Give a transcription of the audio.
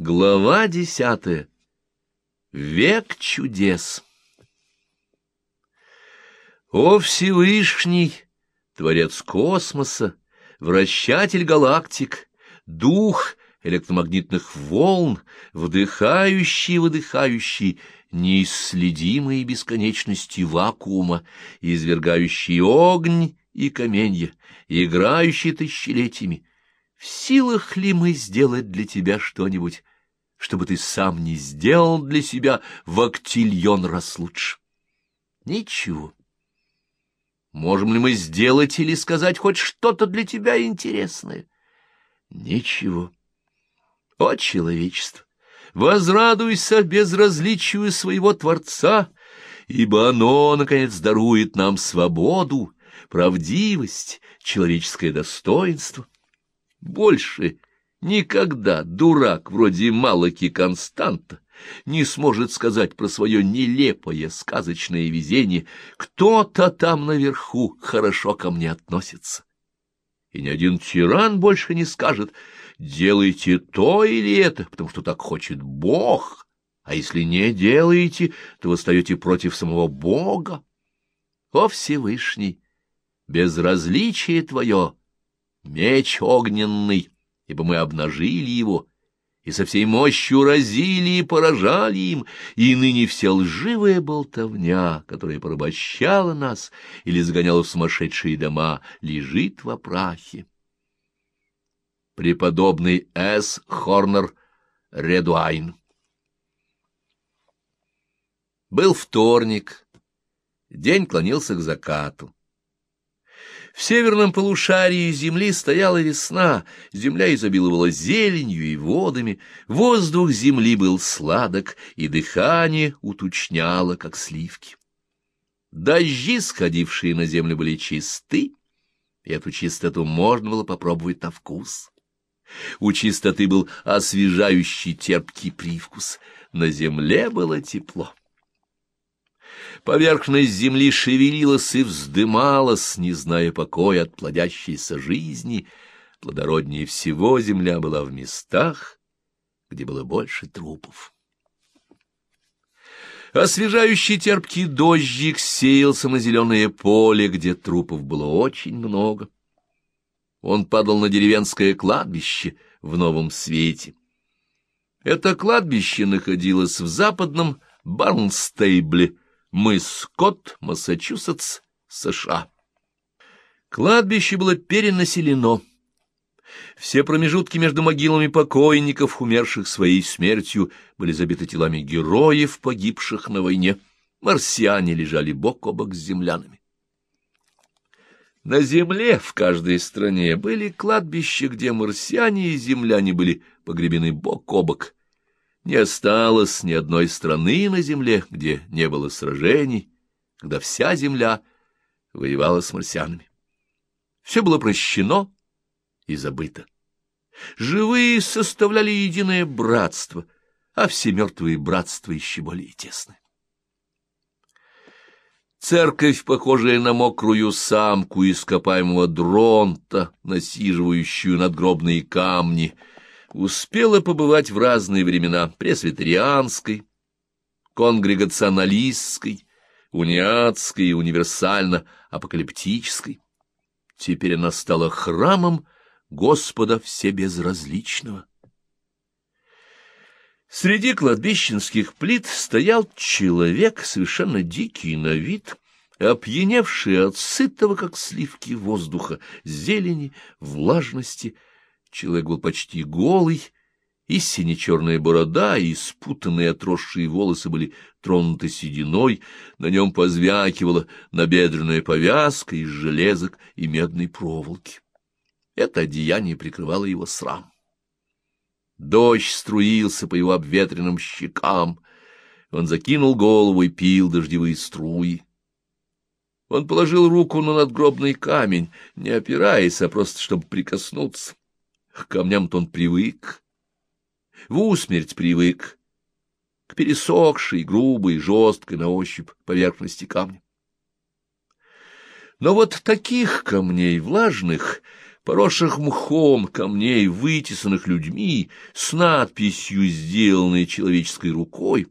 Глава десятая. Век чудес. О Всевышний, Творец космоса, Вращатель галактик, Дух электромагнитных волн, Вдыхающий и выдыхающий неисследимые бесконечности вакуума, Извергающий огонь и каменья, Играющий тысячелетиями, в силах ли мы сделать для тебя что-нибудь, чтобы ты сам не сделал для себя в актильон раз лучше? Ничего. Можем ли мы сделать или сказать хоть что-то для тебя интересное? Ничего. О, человечество! Возрадуйся безразличию своего Творца, ибо оно, наконец, дарует нам свободу, правдивость, человеческое достоинство. Больше никогда дурак вроде Малаки Константа не сможет сказать про свое нелепое сказочное везение «кто-то там наверху хорошо ко мне относится». И ни один тиран больше не скажет «делайте то или это, потому что так хочет Бог», а если не делаете, то вы встаете против самого Бога. О Всевышний, безразличие твое меч огненный, ибо мы обнажили его, и со всей мощью разили и поражали им, и ныне вся лживая болтовня, которая порабощала нас или загоняла в сумасшедшие дома, лежит во прахе. Преподобный С. Хорнер Редуайн Был вторник, день клонился к закату. В северном полушарии земли стояла весна, земля изобиловала зеленью и водами, воздух земли был сладок, и дыхание уточняло, как сливки. Дожди, сходившие на землю, были чисты, и эту чистоту можно было попробовать на вкус. У чистоты был освежающий терпкий привкус, на земле было тепло. Поверхность земли шевелилась и вздымалась, не зная покоя от плодящейся жизни. Плодороднее всего земля была в местах, где было больше трупов. Освежающий терпкий дождик сеялся на зеленое поле, где трупов было очень много. Он падал на деревенское кладбище в новом свете. Это кладбище находилось в западном Барнстейбле, мыс Скотт, Массачусетс, США. Кладбище было перенаселено. Все промежутки между могилами покойников, умерших своей смертью, были забиты телами героев, погибших на войне. Марсиане лежали бок о бок с землянами. На земле в каждой стране были кладбища, где марсиане и земляне были погребены бок о бок. Не осталось ни одной страны на земле, где не было сражений, когда вся земля воевала с марсианами. Все было прощено и забыто. Живые составляли единое братство, а все мертвые братства еще более тесны. Церковь, похожая на мокрую самку ископаемого дронта, насиживающую надгробные камни — успела побывать в разные времена пресвитерианской, конгрегационалистской, униатской и универсально-апокалиптической. Теперь она стала храмом Господа Всебезразличного. Среди кладбищенских плит стоял человек, совершенно дикий на вид, опьяневший от сытого, как сливки воздуха, зелени, влажности, Человек был почти голый, и сине-черная борода, и спутанные отросшие волосы были тронуты сединой, на нем позвякивала набедренная повязка из железок и медной проволоки. Это одеяние прикрывало его срам. Дождь струился по его обветренным щекам. Он закинул голову и пил дождевые струи. Он положил руку на надгробный камень, не опираясь, а просто чтобы прикоснуться. К камням-то он привык, в усмерть привык, к пересохшей, грубой, жесткой на ощупь поверхности камня. Но вот таких камней влажных, поросших мхом камней, вытесанных людьми, с надписью, сделанной человеческой рукой,